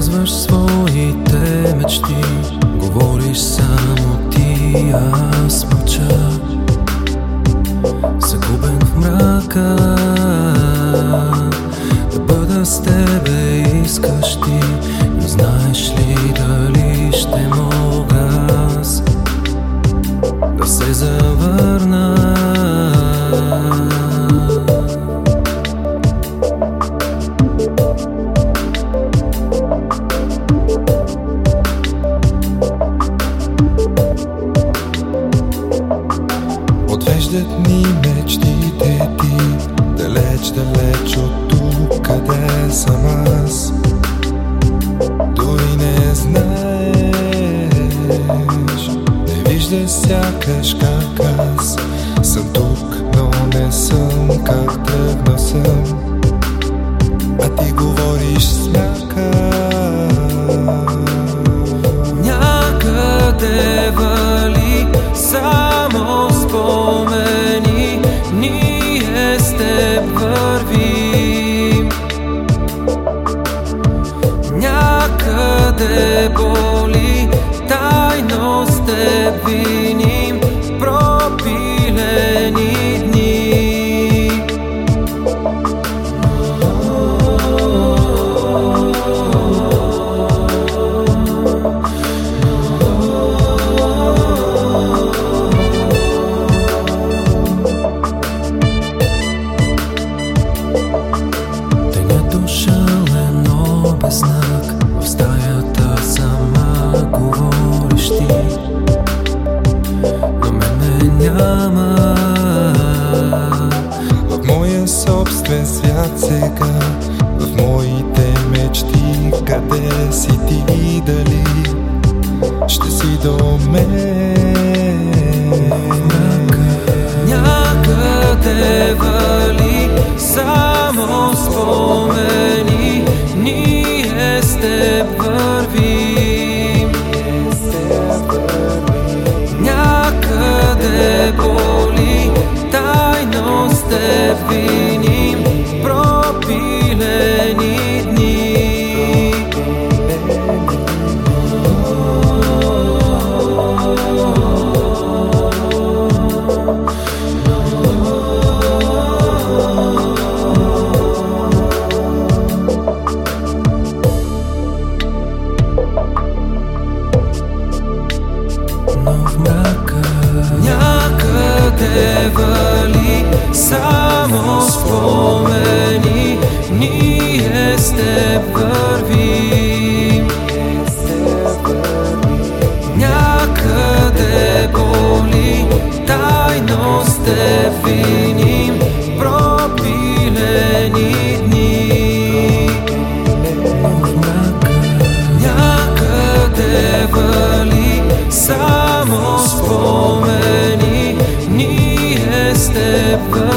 Казваш своите мечти. Говориш само ти, аз мълча Отвеждат ни мечтите ти. Далеч, далеч от тук, къде съм аз? Дори не знаеш. Не виждаш сякаш как аз Съм тук, но не съм как тръгна съм. А ти говориш с мляка собствен свят сега. В моите мечти Къде си ти дали Ще си до мен? Някъде вали само спомени Ние с теб вървим. Някъде боли Тайно с теб само спомени, ние с теб вървим. Някъде боли, тайно с теб виним, пропилени дни. Някъде вали, само спомени, ние с теб вървим.